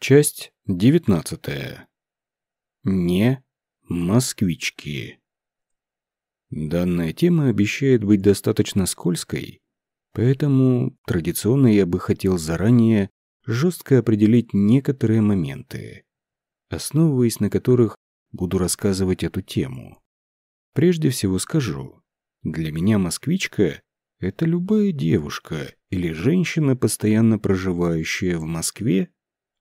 Часть девятнадцатая. Не москвички. Данная тема обещает быть достаточно скользкой, поэтому традиционно я бы хотел заранее жестко определить некоторые моменты, основываясь на которых буду рассказывать эту тему. Прежде всего скажу, для меня москвичка – это любая девушка или женщина, постоянно проживающая в Москве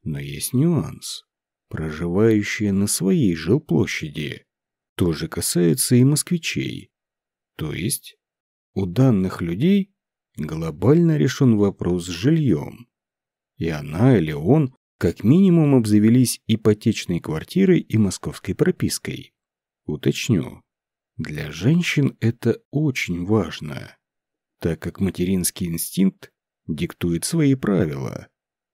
но есть нюанс. Проживающие на своей жилплощади тоже касается и москвичей. То есть у данных людей глобально решен вопрос с жильем. И она или он как минимум обзавелись ипотечной квартирой и московской пропиской. Уточню, для женщин это очень важно, так как материнский инстинкт диктует свои правила,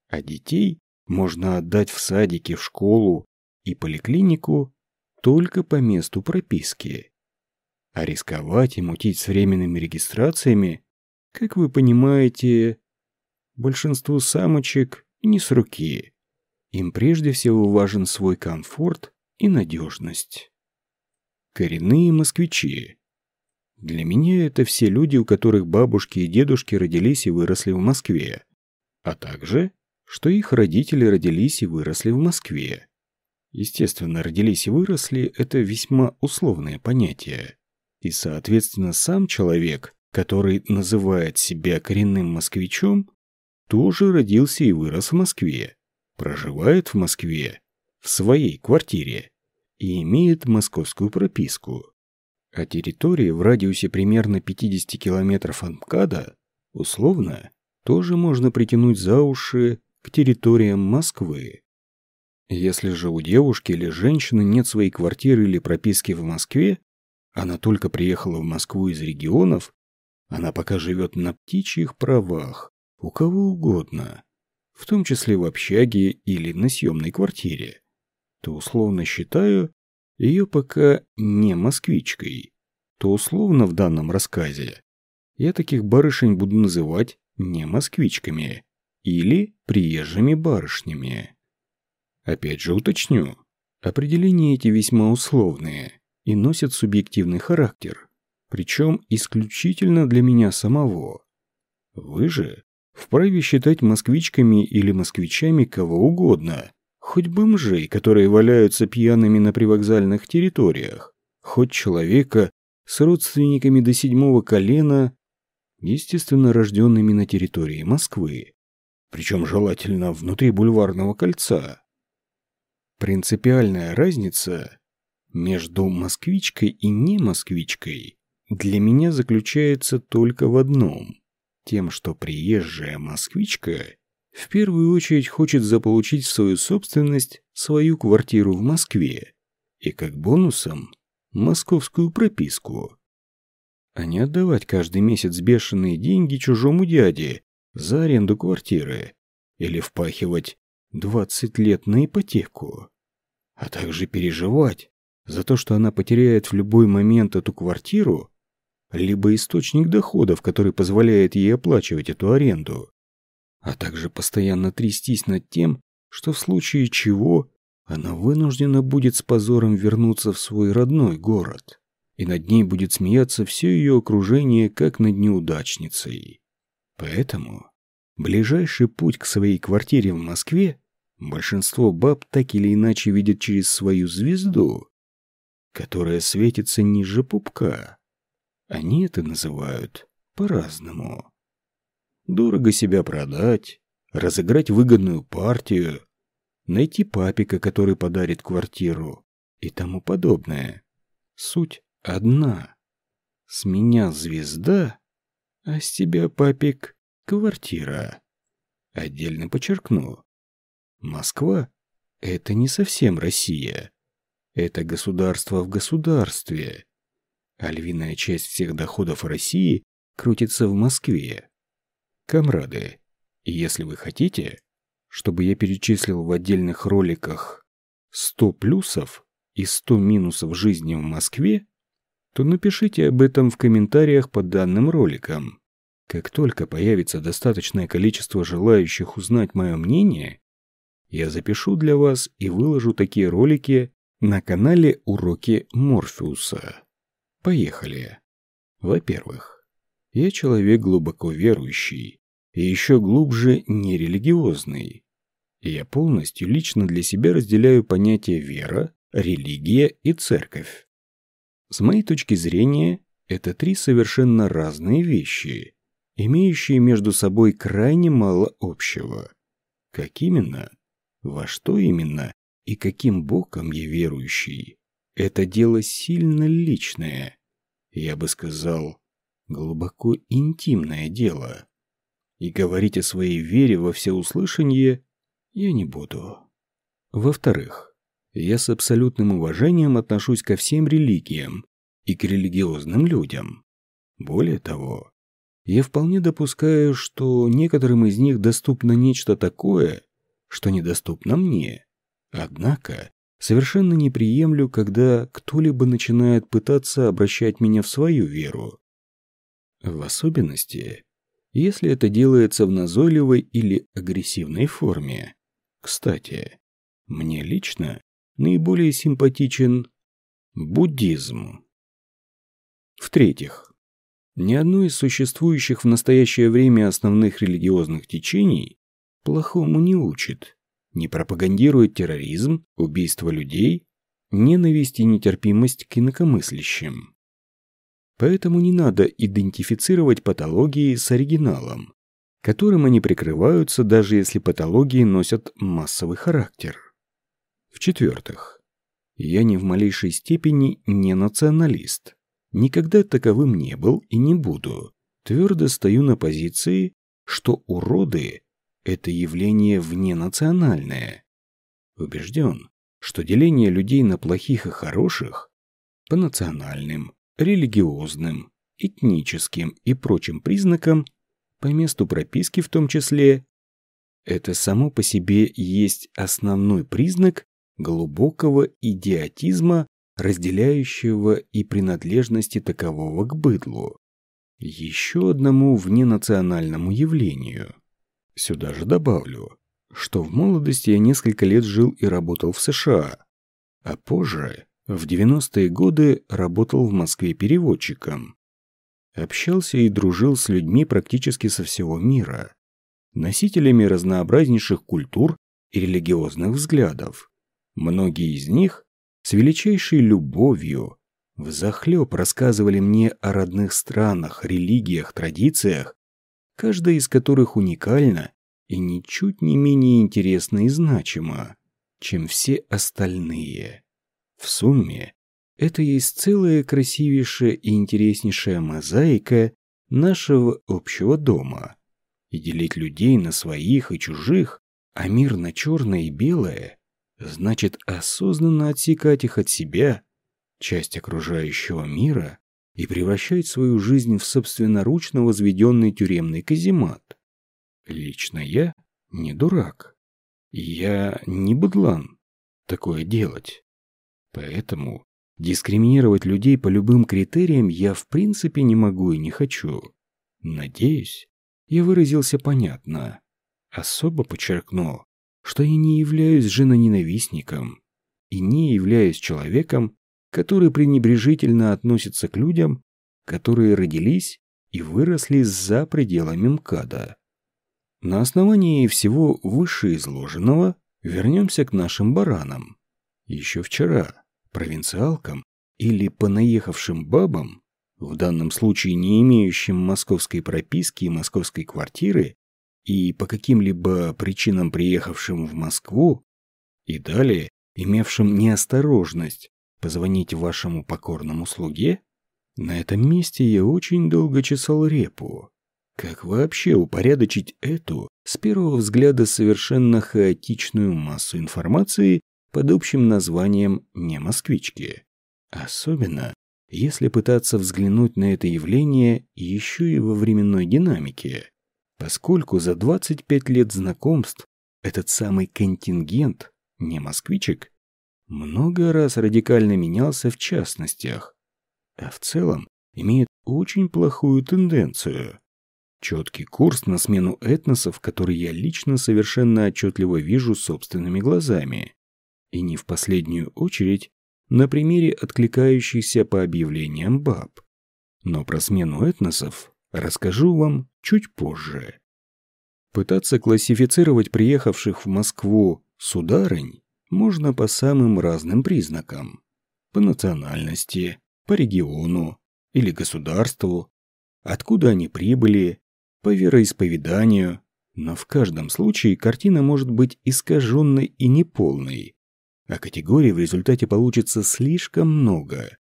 а детей можно отдать в садики, в школу и поликлинику только по месту прописки. А рисковать и мутить с временными регистрациями, как вы понимаете, большинству самочек не с руки. Им прежде всего важен свой комфорт и надежность. Коренные москвичи. Для меня это все люди, у которых бабушки и дедушки родились и выросли в Москве, а также что их родители родились и выросли в Москве. Естественно, родились и выросли – это весьма условное понятие. И, соответственно, сам человек, который называет себя коренным москвичом, тоже родился и вырос в Москве, проживает в Москве, в своей квартире и имеет московскую прописку. А территории в радиусе примерно 50 километров от МКАДа, условно, тоже можно притянуть за уши к территориям Москвы. Если же у девушки или женщины нет своей квартиры или прописки в Москве, она только приехала в Москву из регионов, она пока живет на птичьих правах, у кого угодно, в том числе в общаге или на съемной квартире, то условно считаю ее пока не москвичкой, то условно в данном рассказе я таких барышень буду называть не москвичками или приезжими барышнями. Опять же уточню, определения эти весьма условные и носят субъективный характер, причем исключительно для меня самого. Вы же вправе считать москвичками или москвичами кого угодно, хоть бомжей, которые валяются пьяными на привокзальных территориях, хоть человека с родственниками до седьмого колена, естественно, рожденными на территории Москвы причем желательно внутри бульварного кольца. Принципиальная разница между москвичкой и не москвичкой для меня заключается только в одном. Тем, что приезжая москвичка в первую очередь хочет заполучить в свою собственность свою квартиру в Москве и как бонусом московскую прописку. А не отдавать каждый месяц бешеные деньги чужому дяде за аренду квартиры или впахивать 20 лет на ипотеку, а также переживать за то, что она потеряет в любой момент эту квартиру, либо источник доходов, который позволяет ей оплачивать эту аренду, а также постоянно трястись над тем, что в случае чего она вынуждена будет с позором вернуться в свой родной город, и над ней будет смеяться все ее окружение, как над неудачницей. Поэтому ближайший путь к своей квартире в Москве большинство баб так или иначе видят через свою звезду, которая светится ниже пупка. Они это называют по-разному. Дорого себя продать, разыграть выгодную партию, найти папика, который подарит квартиру и тому подобное. Суть одна. С меня звезда, а с тебя, папик, квартира. Отдельно подчеркну. Москва — это не совсем Россия. Это государство в государстве. А львиная часть всех доходов России крутится в Москве. Камрады, если вы хотите, чтобы я перечислил в отдельных роликах 100 плюсов и 100 минусов жизни в Москве, то напишите об этом в комментариях под данным роликом. Как только появится достаточное количество желающих узнать мое мнение, я запишу для вас и выложу такие ролики на канале «Уроки Морфеуса». Поехали. Во-первых, я человек глубоко верующий и еще глубже нерелигиозный. Я полностью лично для себя разделяю понятия вера, религия и церковь. С моей точки зрения, это три совершенно разные вещи, имеющие между собой крайне мало общего. Как именно? Во что именно? И каким боком я верующий? Это дело сильно личное. Я бы сказал, глубоко интимное дело. И говорить о своей вере во всеуслышание я не буду. Во-вторых, я с абсолютным уважением отношусь ко всем религиям и к религиозным людям. Более того, я вполне допускаю, что некоторым из них доступно нечто такое, что недоступно мне. Однако, совершенно не приемлю, когда кто-либо начинает пытаться обращать меня в свою веру. В особенности, если это делается в назойливой или агрессивной форме. Кстати, мне лично наиболее симпатичен буддизм. В-третьих, ни одно из существующих в настоящее время основных религиозных течений плохому не учит, не пропагандирует терроризм, убийство людей, ненависть и нетерпимость к инакомыслящим. Поэтому не надо идентифицировать патологии с оригиналом, которым они прикрываются, даже если патологии носят массовый характер. В-четвертых, я ни в малейшей степени не националист. Никогда таковым не был и не буду. Твердо стою на позиции, что уроды – это явление вненациональное. Убежден, что деление людей на плохих и хороших по национальным, религиозным, этническим и прочим признакам, по месту прописки в том числе, это само по себе есть основной признак глубокого идиотизма разделяющего и принадлежности такового к быдлу. Еще одному вненациональному явлению. Сюда же добавлю, что в молодости я несколько лет жил и работал в США, а позже, в 90-е годы, работал в Москве переводчиком. Общался и дружил с людьми практически со всего мира, носителями разнообразнейших культур и религиозных взглядов. Многие из них с величайшей любовью взахлеб рассказывали мне о родных странах, религиях, традициях, каждая из которых уникальна и ничуть не менее интересна и значима, чем все остальные. В сумме, это есть целая красивейшая и интереснейшая мозаика нашего общего дома. И делить людей на своих и чужих, а мир на черное и белое значит осознанно отсекать их от себя, часть окружающего мира, и превращать свою жизнь в собственноручно возведенный тюремный каземат. Лично я не дурак. Я не быдлан такое делать. Поэтому дискриминировать людей по любым критериям я в принципе не могу и не хочу. Надеюсь, я выразился понятно. Особо подчеркну, что я не являюсь женоненавистником и не являюсь человеком, который пренебрежительно относится к людям, которые родились и выросли за пределами МКАДа. На основании всего вышеизложенного вернемся к нашим баранам. Еще вчера провинциалкам или понаехавшим бабам, в данном случае не имеющим московской прописки и московской квартиры, и по каким-либо причинам приехавшим в Москву, и далее имевшим неосторожность позвонить вашему покорному слуге, на этом месте я очень долго чесал репу. Как вообще упорядочить эту, с первого взгляда совершенно хаотичную массу информации под общим названием «не москвички»? Особенно, если пытаться взглянуть на это явление еще и во временной динамике поскольку за 25 лет знакомств этот самый контингент, не москвичек, много раз радикально менялся в частностях, а в целом имеет очень плохую тенденцию. Четкий курс на смену этносов, который я лично совершенно отчетливо вижу собственными глазами. И не в последнюю очередь на примере откликающихся по объявлениям баб. Но про смену этносов расскажу вам чуть позже. Пытаться классифицировать приехавших в Москву сударынь можно по самым разным признакам. По национальности, по региону или государству, откуда они прибыли, по вероисповеданию, но в каждом случае картина может быть искаженной и неполной, а категорий в результате получится слишком много,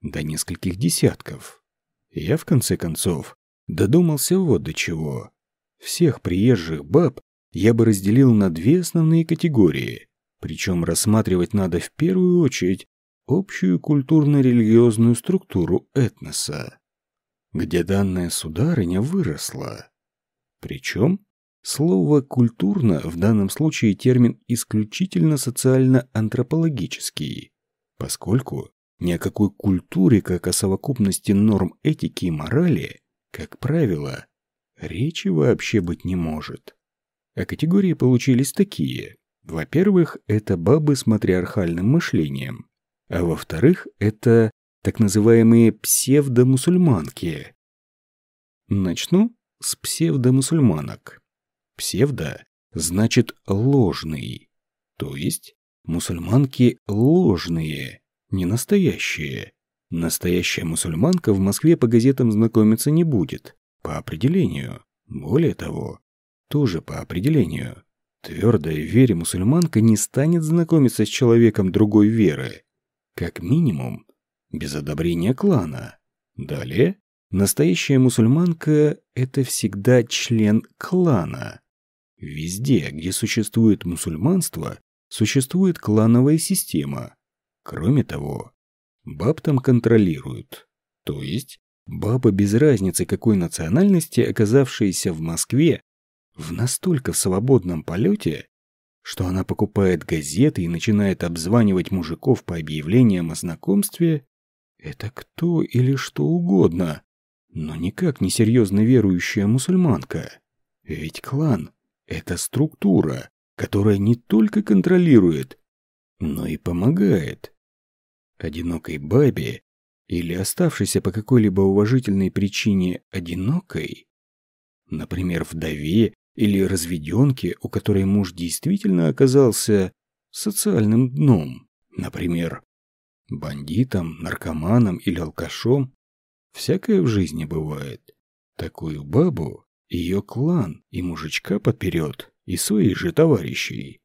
до нескольких десятков. Я, в конце концов, додумался вот до чего. Всех приезжих баб я бы разделил на две основные категории, причем рассматривать надо в первую очередь общую культурно-религиозную структуру этноса, где данная сударыня выросла. Причем слово «культурно» в данном случае термин исключительно социально-антропологический, поскольку ни о какой культуре, как о совокупности норм этики и морали, как правило, речи вообще быть не может. А категории получились такие. Во-первых, это бабы с матриархальным мышлением, а во-вторых, это так называемые псевдомусульманки. Начну с псевдомусульманок. Псевдо значит ложный, то есть мусульманки ложные, не настоящие. Настоящая мусульманка в Москве по газетам знакомиться не будет, по определению. Более того, тоже по определению. Твердая в вере мусульманка не станет знакомиться с человеком другой веры. Как минимум, без одобрения клана. Далее, настоящая мусульманка – это всегда член клана. Везде, где существует мусульманство, существует клановая система. Кроме того, баб там контролируют. То есть, баба без разницы какой национальности, оказавшаяся в Москве, в настолько свободном полете, что она покупает газеты и начинает обзванивать мужиков по объявлениям о знакомстве, это кто или что угодно, но никак не серьезно верующая мусульманка. Ведь клан – это структура, которая не только контролирует, но и помогает. Одинокой бабе или оставшейся по какой-либо уважительной причине одинокой, например, вдове или разведенке, у которой муж действительно оказался социальным дном, например, бандитом, наркоманом или алкашом. Всякое в жизни бывает. Такую бабу ее клан и мужичка подперет, и своих же товарищей,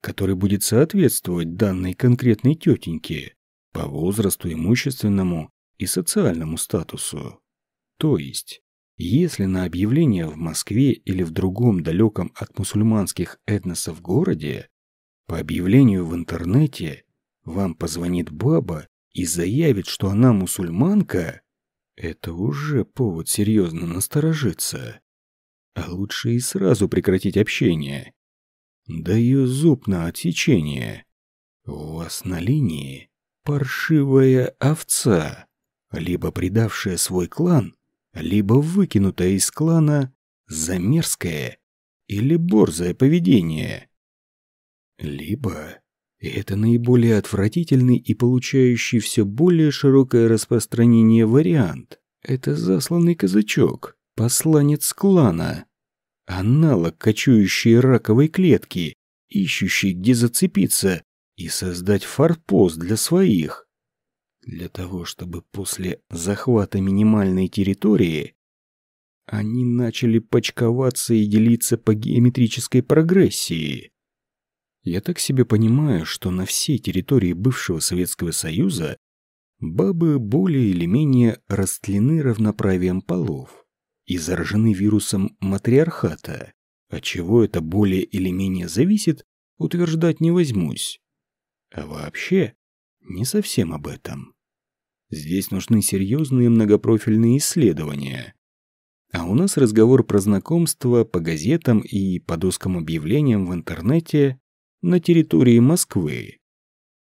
который будет соответствовать данной конкретной тетеньке по возрасту, имущественному и социальному статусу. То есть, если на объявление в Москве или в другом далеком от мусульманских этносов городе, по объявлению в интернете, вам позвонит баба и заявит, что она мусульманка, это уже повод серьезно насторожиться. А лучше и сразу прекратить общение. Даю зуб на отсечение. У вас на линии паршивая овца, либо предавшая свой клан, либо выкинутая из клана за мерзкое или борзое поведение. Либо это наиболее отвратительный и получающий все более широкое распространение вариант. Это засланный казачок, посланец клана, аналог кочующей раковой клетки, ищущий где зацепиться и создать форпост для своих для того, чтобы после захвата минимальной территории они начали почковаться и делиться по геометрической прогрессии. Я так себе понимаю, что на всей территории бывшего Советского Союза бабы более или менее растлены равноправием полов и заражены вирусом матриархата, от чего это более или менее зависит, утверждать не возьмусь. А вообще, не совсем об этом. Здесь нужны серьезные многопрофильные исследования. А у нас разговор про знакомство по газетам и по доскам объявлениям в интернете на территории Москвы.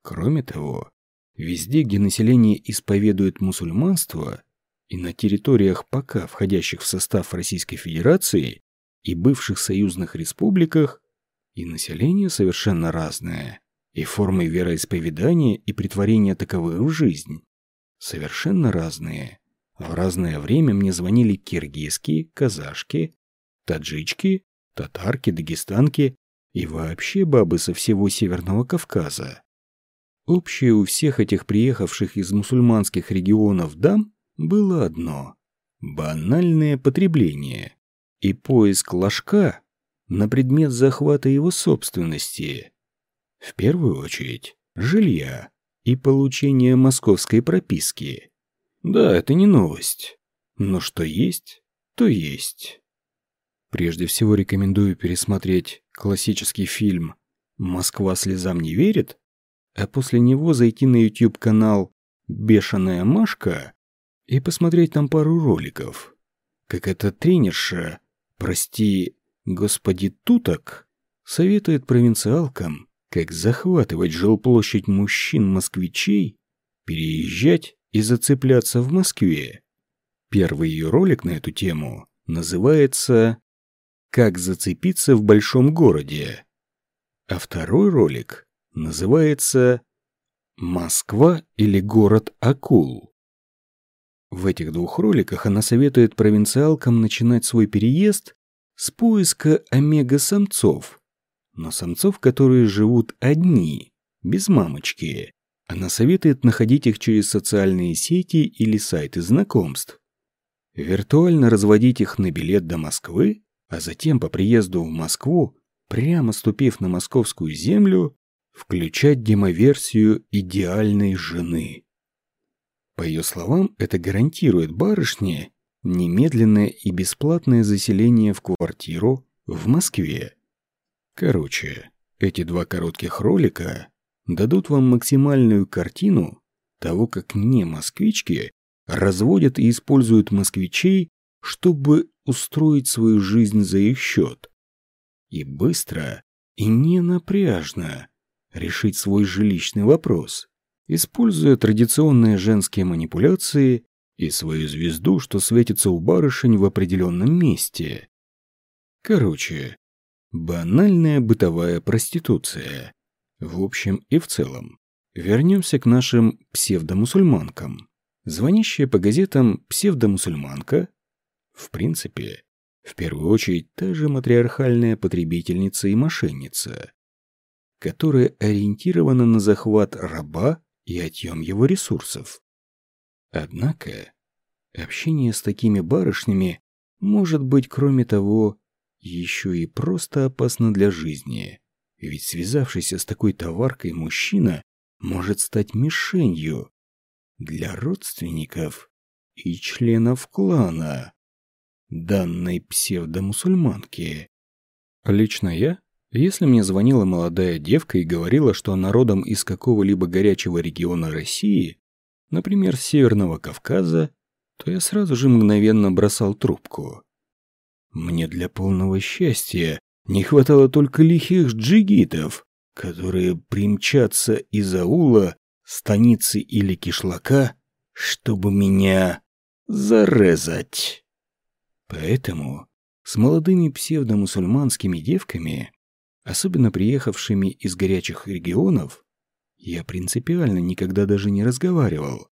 Кроме того, везде, где население исповедует мусульманство, и на территориях пока входящих в состав Российской Федерации и бывших союзных республиках, и население совершенно разное, и формы вероисповедания и притворения таковых в жизнь совершенно разные. В разное время мне звонили киргизские, казашки, таджички, татарки, дагестанки и вообще бабы со всего Северного Кавказа. Общее у всех этих приехавших из мусульманских регионов дам было одно – банальное потребление и поиск ложка на предмет захвата его собственности. В первую очередь, жилья и получения московской прописки. Да, это не новость, но что есть, то есть. Прежде всего рекомендую пересмотреть классический фильм «Москва слезам не верит», а после него зайти на YouTube-канал «Бешеная Машка» и посмотреть там пару роликов, как эта тренерша, прости, господи Туток, советует провинциалкам, как захватывать жилплощадь мужчин-москвичей, переезжать и зацепляться в Москве. Первый ее ролик на эту тему называется «Как зацепиться в большом городе», а второй ролик называется «Москва или город акул». В этих двух роликах она советует провинциалкам начинать свой переезд с поиска омега-самцов, но самцов, которые живут одни, без мамочки. Она советует находить их через социальные сети или сайты знакомств. Виртуально разводить их на билет до Москвы, а затем по приезду в Москву, прямо ступив на московскую землю, включать демоверсию идеальной жены. По ее словам, это гарантирует барышне немедленное и бесплатное заселение в квартиру в Москве. Короче, эти два коротких ролика дадут вам максимальную картину того, как не москвички разводят и используют москвичей, чтобы устроить свою жизнь за их счет. И быстро, и не напряжно решить свой жилищный вопрос, используя традиционные женские манипуляции и свою звезду, что светится у барышень в определенном месте. Короче, банальная бытовая проституция. В общем и в целом. Вернемся к нашим псевдомусульманкам. Звонящая по газетам псевдомусульманка, в принципе, в первую очередь та же матриархальная потребительница и мошенница, которая ориентирована на захват раба и отъем его ресурсов. Однако, общение с такими барышнями может быть, кроме того, еще и просто опасно для жизни. Ведь связавшийся с такой товаркой мужчина может стать мишенью для родственников и членов клана данной псевдомусульманки. Лично я, если мне звонила молодая девка и говорила, что она родом из какого-либо горячего региона России, например, Северного Кавказа, то я сразу же мгновенно бросал трубку. Мне для полного счастья не хватало только лихих джигитов, которые примчатся из аула, станицы или кишлака, чтобы меня зарезать. Поэтому с молодыми псевдомусульманскими девками, особенно приехавшими из горячих регионов, я принципиально никогда даже не разговаривал.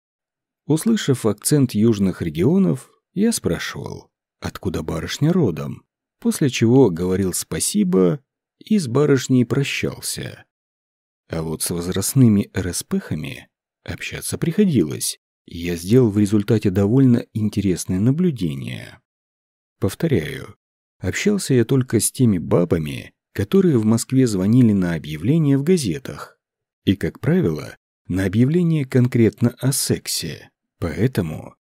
Услышав акцент южных регионов, я спрашивал, откуда барышня родом, после чего говорил спасибо и с барышней прощался. А вот с возрастными РСПхами общаться приходилось, и я сделал в результате довольно интересное наблюдение. Повторяю, общался я только с теми бабами, которые в Москве звонили на объявления в газетах. И, как правило, на объявления конкретно о сексе. Поэтому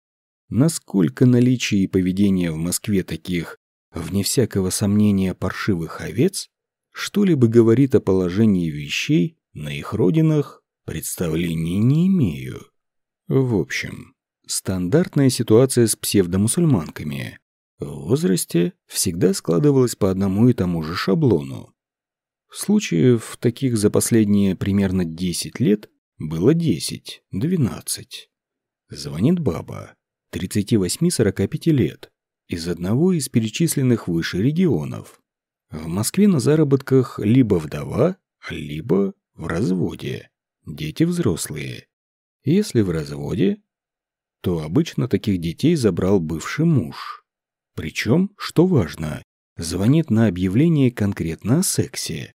насколько наличие и поведение в Москве таких, вне всякого сомнения, паршивых овец, что-либо говорит о положении вещей на их родинах, представления не имею. В общем, стандартная ситуация с псевдомусульманками в возрасте всегда складывалась по одному и тому же шаблону. Случаев таких за последние примерно 10 лет было 10-12. Звонит баба, 38-45 лет, из одного из перечисленных выше регионов. В Москве на заработках либо вдова, либо в разводе. Дети взрослые. Если в разводе, то обычно таких детей забрал бывший муж. Причем, что важно, звонит на объявление конкретно о сексе.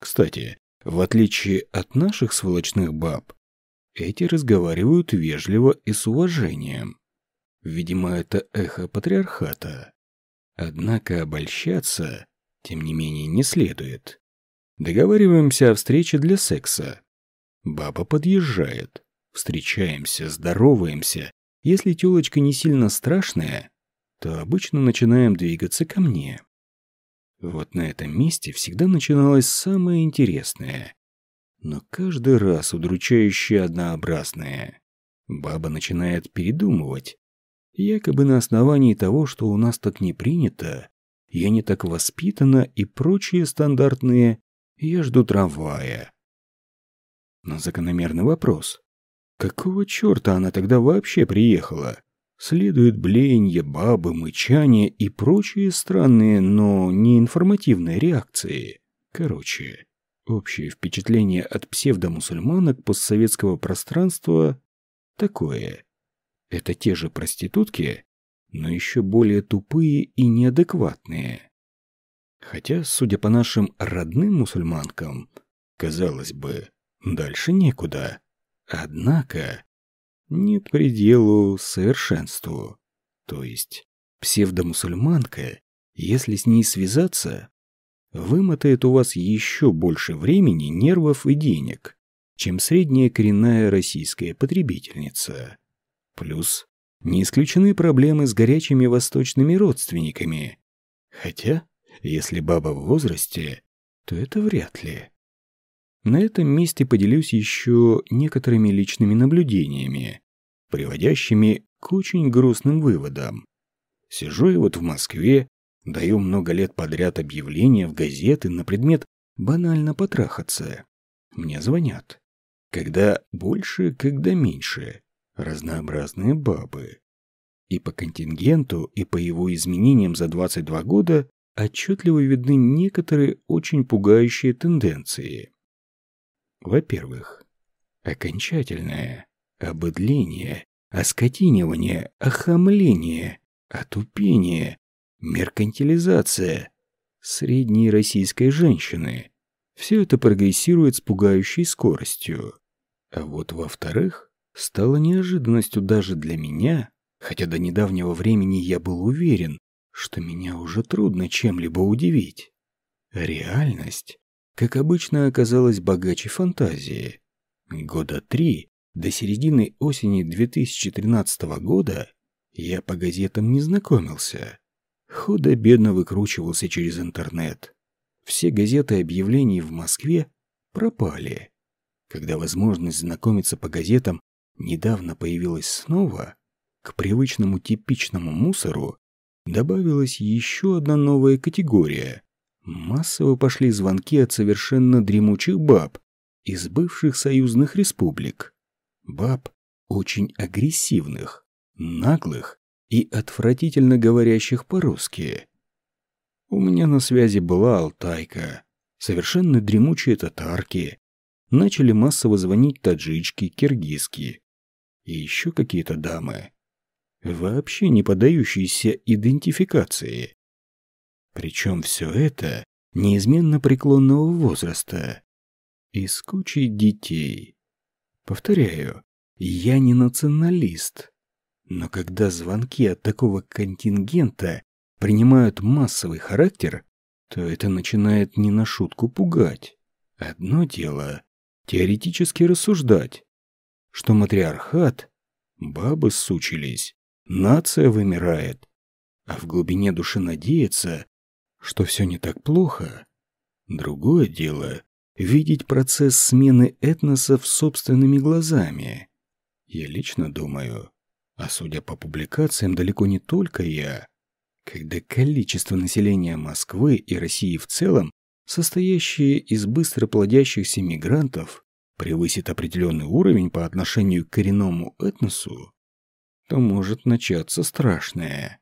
Кстати, в отличие от наших сволочных баб, эти разговаривают вежливо и с уважением. Видимо, это эхо патриархата. Однако обольщаться, тем не менее, не следует. Договариваемся о встрече для секса. Баба подъезжает. Встречаемся, здороваемся. Если тёлочка не сильно страшная, то обычно начинаем двигаться ко мне. Вот на этом месте всегда начиналось самое интересное. Но каждый раз удручающе однообразное. Баба начинает передумывать. Якобы на основании того, что у нас так не принято, я не так воспитана и прочие стандартные «я жду трамвая». Но закономерный вопрос. Какого черта она тогда вообще приехала? Следует блеяние, бабы, мычание и прочие странные, но не информативные реакции. Короче, общее впечатление от псевдомусульманок постсоветского пространства такое. Это те же проститутки, но еще более тупые и неадекватные. Хотя, судя по нашим родным мусульманкам, казалось бы, дальше некуда. Однако нет пределу совершенству. То есть псевдомусульманка, если с ней связаться, вымотает у вас еще больше времени, нервов и денег, чем средняя коренная российская потребительница. Плюс не исключены проблемы с горячими восточными родственниками. Хотя, если баба в возрасте, то это вряд ли. На этом месте поделюсь еще некоторыми личными наблюдениями, приводящими к очень грустным выводам. Сижу я вот в Москве, даю много лет подряд объявления в газеты на предмет банально потрахаться. Мне звонят. Когда больше, когда меньше. Разнообразные бабы. И по контингенту, и по его изменениям за 22 года отчетливо видны некоторые очень пугающие тенденции. Во-первых, окончательное обыдление, оскотинивание, охамление, отупение, меркантилизация средней российской женщины. Все это прогрессирует с пугающей скоростью. А вот во-вторых, стало неожиданностью даже для меня, хотя до недавнего времени я был уверен, что меня уже трудно чем-либо удивить. Реальность как обычно, оказалась богаче фантазии. Года три, до середины осени 2013 года, я по газетам не знакомился. Худо-бедно выкручивался через интернет. Все газеты объявлений в Москве пропали. Когда возможность знакомиться по газетам недавно появилась снова, к привычному типичному мусору добавилась еще одна новая категория Массово пошли звонки от совершенно дремучих баб из бывших союзных республик. Баб очень агрессивных, наглых и отвратительно говорящих по-русски. У меня на связи была Алтайка, совершенно дремучие татарки. Начали массово звонить таджички, киргизки и еще какие-то дамы, вообще не поддающиеся идентификации. Причем все это неизменно преклонного возраста. И с кучей детей. Повторяю, я не националист. Но когда звонки от такого контингента принимают массовый характер, то это начинает не на шутку пугать. Одно дело – теоретически рассуждать, что матриархат, бабы сучились, нация вымирает, а в глубине души надеяться, что все не так плохо. Другое дело — видеть процесс смены этносов собственными глазами. Я лично думаю, а судя по публикациям, далеко не только я, когда количество населения Москвы и России в целом, состоящее из быстро плодящихся мигрантов, превысит определенный уровень по отношению к коренному этносу, то может начаться страшное.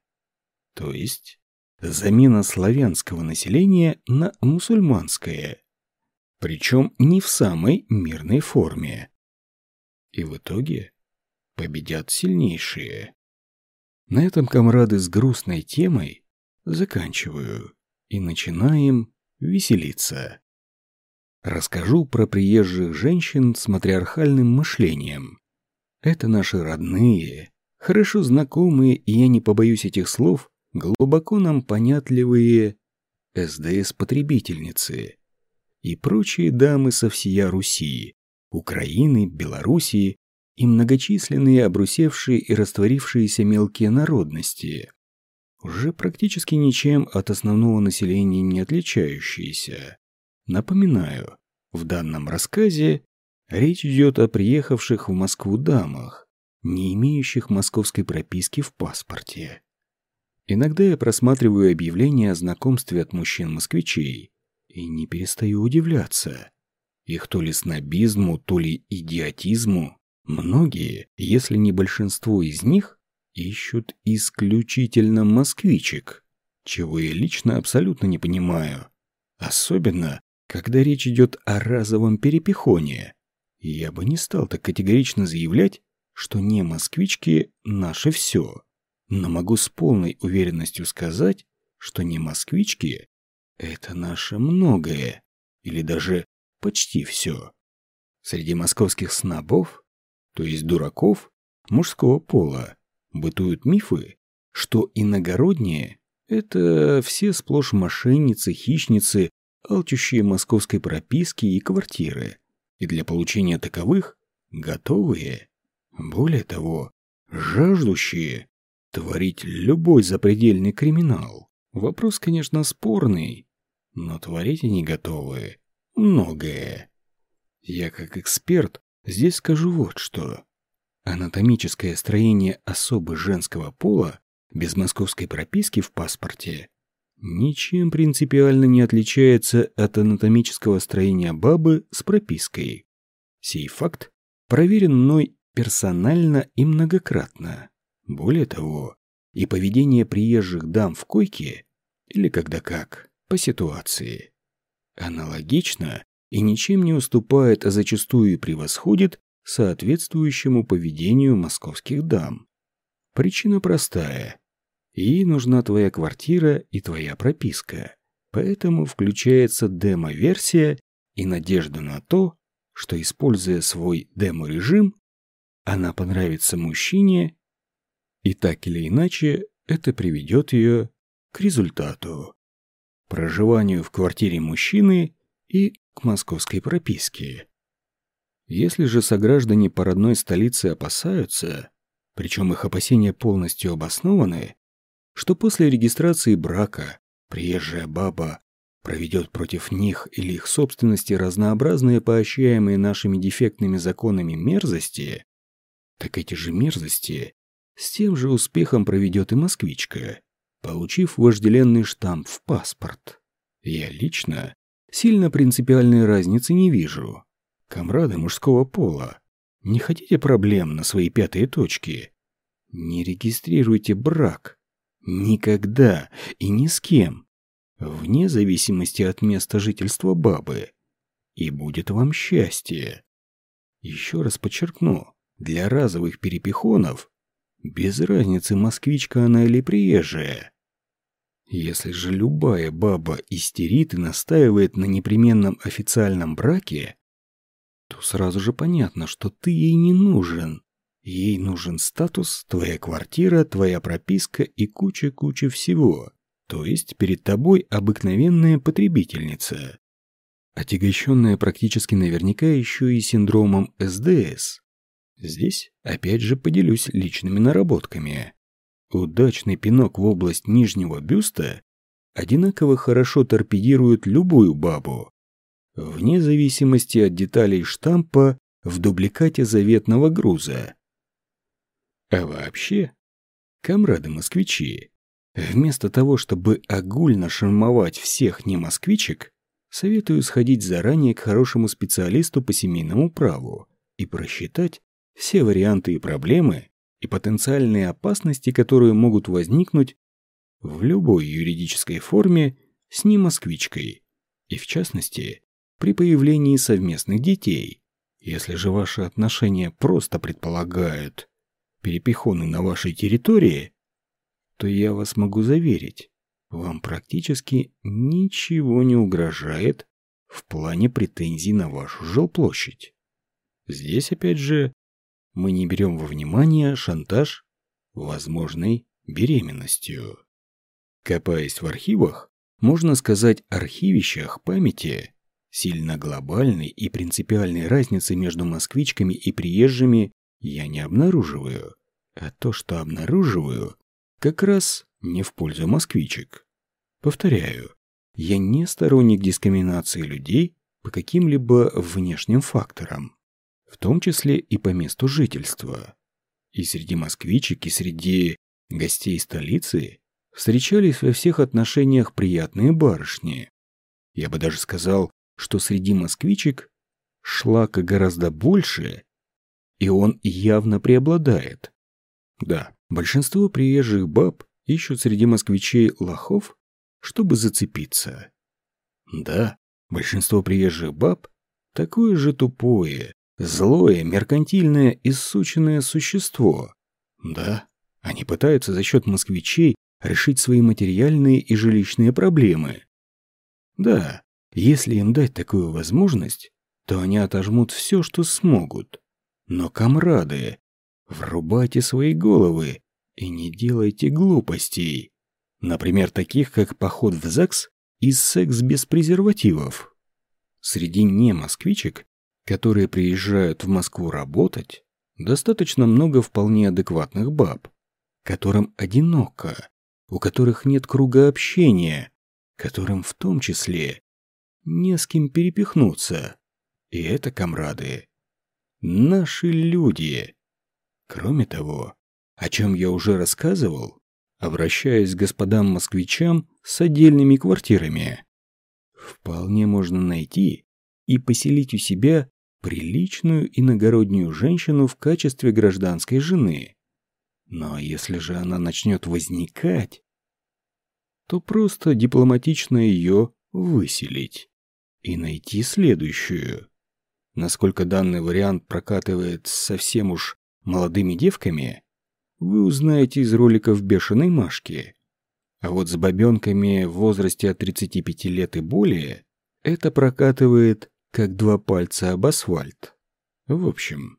То есть замена славянского населения на мусульманское. Причем не в самой мирной форме. И в итоге победят сильнейшие. На этом, комрады, с грустной темой заканчиваю и начинаем веселиться. Расскажу про приезжих женщин с матриархальным мышлением. Это наши родные, хорошо знакомые, и я не побоюсь этих слов, глубоко нам понятливые СДС-потребительницы и прочие дамы со всея Руси, Украины, Белоруссии и многочисленные обрусевшие и растворившиеся мелкие народности, уже практически ничем от основного населения не отличающиеся. Напоминаю, в данном рассказе речь идет о приехавших в Москву дамах, не имеющих московской прописки в паспорте. Иногда я просматриваю объявления о знакомстве от мужчин-москвичей и не перестаю удивляться. Их то ли снобизму, то ли идиотизму. Многие, если не большинство из них, ищут исключительно москвичек, чего я лично абсолютно не понимаю. Особенно, когда речь идет о разовом перепихоне. Я бы не стал так категорично заявлять, что не москвички – наше все. Но могу с полной уверенностью сказать, что не москвички – это наше многое, или даже почти все. Среди московских снобов, то есть дураков, мужского пола, бытуют мифы, что иногородние – это все сплошь мошенницы, хищницы, алчущие московской прописки и квартиры, и для получения таковых готовые, более того, жаждущие творить любой запредельный криминал. Вопрос, конечно, спорный, но творить они готовы многое. Я как эксперт здесь скажу вот что. Анатомическое строение особы женского пола без московской прописки в паспорте ничем принципиально не отличается от анатомического строения бабы с пропиской. Сей факт проверен мной персонально и многократно. Более того, и поведение приезжих дам в койке, или когда как, по ситуации, аналогично и ничем не уступает, а зачастую и превосходит соответствующему поведению московских дам. Причина простая. Ей нужна твоя квартира и твоя прописка. Поэтому включается демо-версия и надежда на то, что, используя свой демо-режим, она понравится мужчине, и так или иначе это приведет ее к результату. Проживанию в квартире мужчины и к московской прописке. Если же сограждане по родной столице опасаются, причем их опасения полностью обоснованы, что после регистрации брака приезжая баба проведет против них или их собственности разнообразные поощряемые нашими дефектными законами мерзости, так эти же мерзости с тем же успехом проведет и москвичка, получив вожделенный штамп в паспорт. Я лично сильно принципиальной разницы не вижу. Комрады мужского пола, не хотите проблем на свои пятые точки? Не регистрируйте брак. Никогда и ни с кем. Вне зависимости от места жительства бабы. И будет вам счастье. Еще раз подчеркну, для разовых перепихонов без разницы, москвичка она или приезжая. Если же любая баба истерит и настаивает на непременном официальном браке, то сразу же понятно, что ты ей не нужен. Ей нужен статус, твоя квартира, твоя прописка и куча-куча всего. То есть перед тобой обыкновенная потребительница. Отягощенная практически наверняка еще и синдромом СДС. Здесь опять же поделюсь личными наработками. Удачный пинок в область нижнего бюста одинаково хорошо торпедирует любую бабу, вне зависимости от деталей штампа в дубликате заветного груза. А вообще, комрады-москвичи, вместо того, чтобы огульно шармовать всех не-москвичек, советую сходить заранее к хорошему специалисту по семейному праву и просчитать все варианты и проблемы и потенциальные опасности, которые могут возникнуть в любой юридической форме с немосквичкой, и в частности, при появлении совместных детей. Если же ваши отношения просто предполагают перепихоны на вашей территории, то я вас могу заверить, вам практически ничего не угрожает в плане претензий на вашу жилплощадь. Здесь, опять же, мы не берем во внимание шантаж возможной беременностью. Копаясь в архивах, можно сказать архивищах памяти, сильно глобальной и принципиальной разницы между москвичками и приезжими я не обнаруживаю, а то, что обнаруживаю, как раз не в пользу москвичек. Повторяю, я не сторонник дискриминации людей по каким-либо внешним факторам, в том числе и по месту жительства. И среди москвичек, и среди гостей столицы встречались во всех отношениях приятные барышни. Я бы даже сказал, что среди москвичек шлака гораздо больше, и он явно преобладает. Да, большинство приезжих баб ищут среди москвичей лохов, чтобы зацепиться. Да, большинство приезжих баб такое же тупое, злое, меркантильное и сученное существо. Да, они пытаются за счет москвичей решить свои материальные и жилищные проблемы. Да, если им дать такую возможность, то они отожмут все, что смогут. Но, комрады, врубайте свои головы и не делайте глупостей. Например, таких, как поход в ЗАГС и секс без презервативов. Среди не-москвичек, которые приезжают в Москву работать, достаточно много вполне адекватных баб, которым одиноко, у которых нет круга общения, которым в том числе не с кем перепихнуться. И это, комрады, наши люди. Кроме того, о чем я уже рассказывал, обращаясь к господам москвичам с отдельными квартирами. Вполне можно найти и поселить у себя приличную иногороднюю женщину в качестве гражданской жены. Но если же она начнет возникать, то просто дипломатично ее выселить и найти следующую. Насколько данный вариант прокатывает совсем уж молодыми девками, вы узнаете из роликов «Бешеной Машки». А вот с бабенками в возрасте от 35 лет и более это прокатывает как два пальца об асфальт. В общем,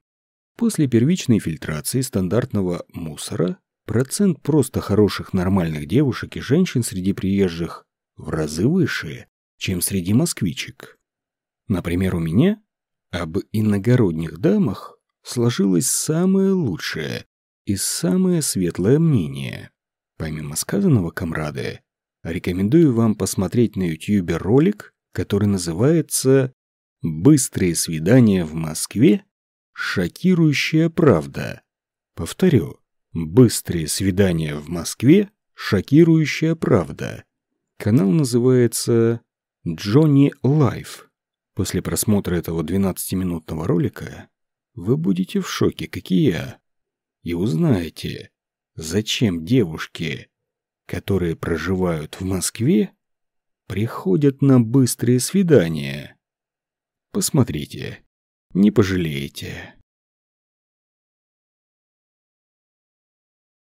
после первичной фильтрации стандартного мусора процент просто хороших нормальных девушек и женщин среди приезжих в разы выше, чем среди москвичек. Например, у меня об иногородних дамах сложилось самое лучшее и самое светлое мнение. Помимо сказанного, комрады, рекомендую вам посмотреть на YouTube ролик, который называется «Быстрые свидания в Москве. Шокирующая правда». Повторю, «Быстрые свидания в Москве. Шокирующая правда». Канал называется «Johnny Life». После просмотра этого 12-минутного ролика вы будете в шоке, как и я и узнаете, зачем девушки, которые проживают в Москве, приходят на быстрые свидания. Посмотрите, не пожалеете.